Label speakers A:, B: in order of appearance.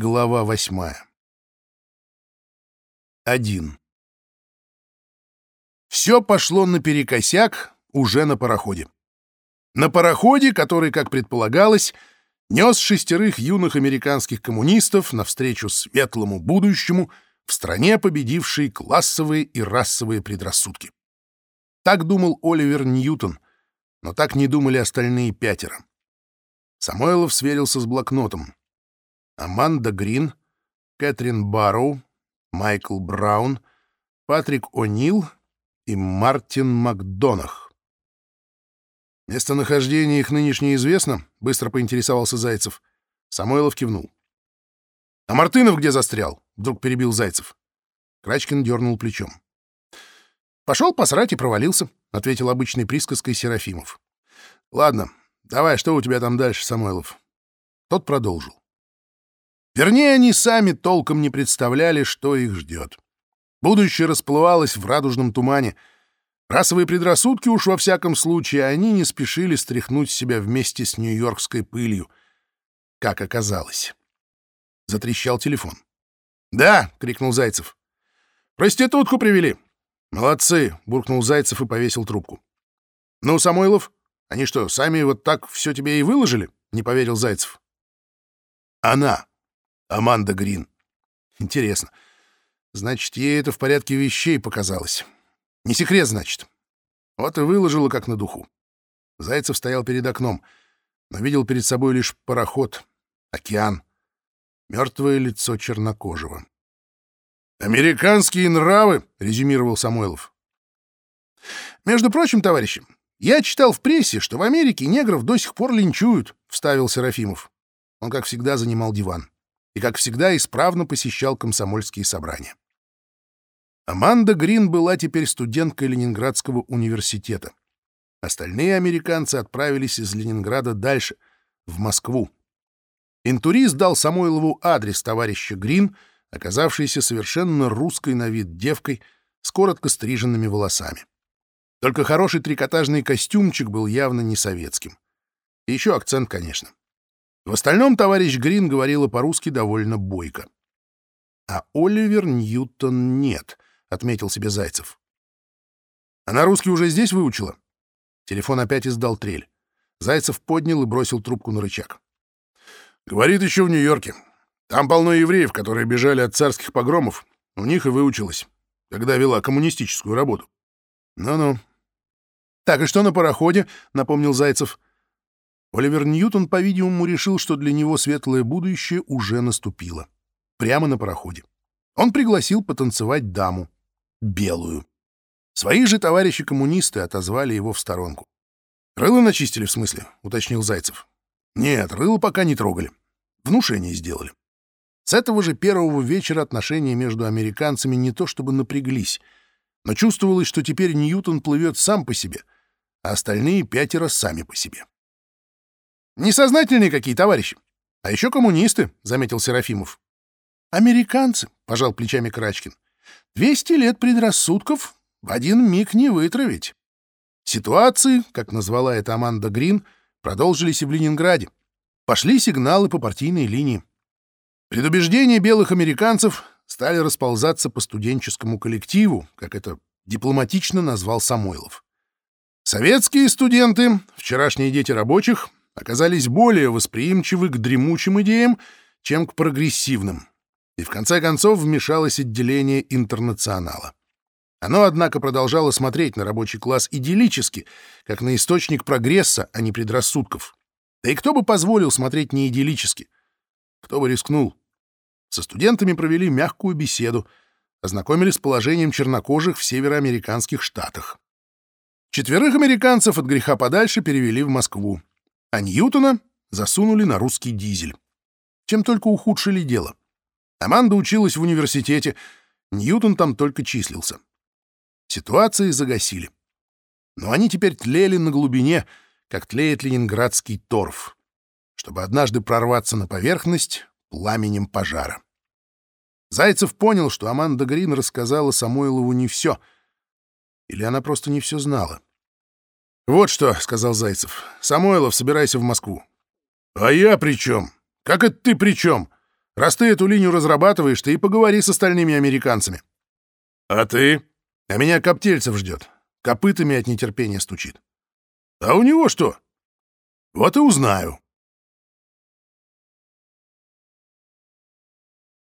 A: Глава восьмая. Один. Все пошло наперекосяк уже на пароходе. На пароходе, который, как предполагалось, нес шестерых юных американских коммунистов навстречу светлому будущему в стране, победившей классовые и расовые предрассудки. Так думал Оливер Ньютон, но так не думали остальные пятеро. Самойлов сверился с блокнотом. Аманда Грин, Кэтрин Барроу, Майкл Браун, Патрик О'Нил и Мартин Макдонах. «Местонахождение их нынешнее известно?» — быстро поинтересовался Зайцев. Самойлов кивнул. «А Мартынов где застрял?» — вдруг перебил Зайцев. Крачкин дернул плечом. «Пошел посрать и провалился», — ответил обычной присказкой Серафимов. «Ладно, давай, что у тебя там дальше, Самойлов?» Тот продолжил. Вернее, они сами толком не представляли, что их ждет. Будущее расплывалось в радужном тумане. Расовые предрассудки уж во всяком случае они не спешили стряхнуть себя вместе с нью-йоркской пылью. Как оказалось. Затрещал телефон. «Да!» — крикнул Зайцев. «Проститутку привели!» «Молодцы!» — буркнул Зайцев и повесил трубку. «Ну, Самойлов, они что, сами вот так все тебе и выложили?» — не поверил Зайцев. «Она!» Аманда Грин. Интересно. Значит, ей это в порядке вещей показалось. Не секрет, значит. Вот и выложила как на духу. Зайцев стоял перед окном, но видел перед собой лишь пароход, океан, мертвое лицо чернокожего. «Американские нравы», — резюмировал Самойлов. «Между прочим, товарищи, я читал в прессе, что в Америке негров до сих пор линчуют», — вставил Серафимов. Он, как всегда, занимал диван и, как всегда, исправно посещал комсомольские собрания. Аманда Грин была теперь студенткой Ленинградского университета. Остальные американцы отправились из Ленинграда дальше, в Москву. Интурист дал Самойлову адрес товарища Грин, оказавшейся совершенно русской на вид девкой с коротко стриженными волосами. Только хороший трикотажный костюмчик был явно не советским. И еще акцент, конечно. В остальном товарищ Грин говорила по-русски довольно бойко. «А Оливер Ньютон нет», — отметил себе Зайцев. «Она русский уже здесь выучила?» Телефон опять издал трель. Зайцев поднял и бросил трубку на рычаг. «Говорит еще в Нью-Йорке. Там полно евреев, которые бежали от царских погромов. У них и выучилась, когда вела коммунистическую работу». «Ну-ну». «Так, и что на пароходе?» — напомнил Зайцев. Оливер Ньютон, по-видимому, решил, что для него светлое будущее уже наступило. Прямо на пароходе. Он пригласил потанцевать даму. Белую. Свои же товарищи-коммунисты отозвали его в сторонку. «Рыло начистили, в смысле?» — уточнил Зайцев. «Нет, рыло пока не трогали. Внушение сделали». С этого же первого вечера отношения между американцами не то чтобы напряглись, но чувствовалось, что теперь Ньютон плывет сам по себе, а остальные пятеро сами по себе. Несознательные какие, товарищи. А еще коммунисты, — заметил Серафимов. Американцы, — пожал плечами Крачкин. Двести лет предрассудков в один миг не вытравить. Ситуации, как назвала это Аманда Грин, продолжились и в Ленинграде. Пошли сигналы по партийной линии. Предубеждения белых американцев стали расползаться по студенческому коллективу, как это дипломатично назвал Самойлов. Советские студенты, вчерашние дети рабочих, оказались более восприимчивы к дремучим идеям, чем к прогрессивным. И в конце концов вмешалось отделение интернационала. Оно, однако, продолжало смотреть на рабочий класс идиллически, как на источник прогресса, а не предрассудков. Да и кто бы позволил смотреть не идиллически? Кто бы рискнул? Со студентами провели мягкую беседу, ознакомились с положением чернокожих в североамериканских штатах. Четверых американцев от греха подальше перевели в Москву а Ньютона засунули на русский дизель. Чем только ухудшили дело. Аманда училась в университете, Ньютон там только числился. Ситуации загасили. Но они теперь тлели на глубине, как тлеет ленинградский торф, чтобы однажды прорваться на поверхность пламенем пожара. Зайцев понял, что Аманда Грин рассказала Самойлову не все. Или она просто не все знала. «Вот что», — сказал Зайцев. «Самойлов, собирайся в Москву». «А я при чем? Как это ты при чем?» Раз ты эту линию разрабатываешь, ты и поговори с остальными американцами.
B: А ты?
A: А меня Коптельцев ждет. Копытами от нетерпения стучит. А у него что? Вот и узнаю.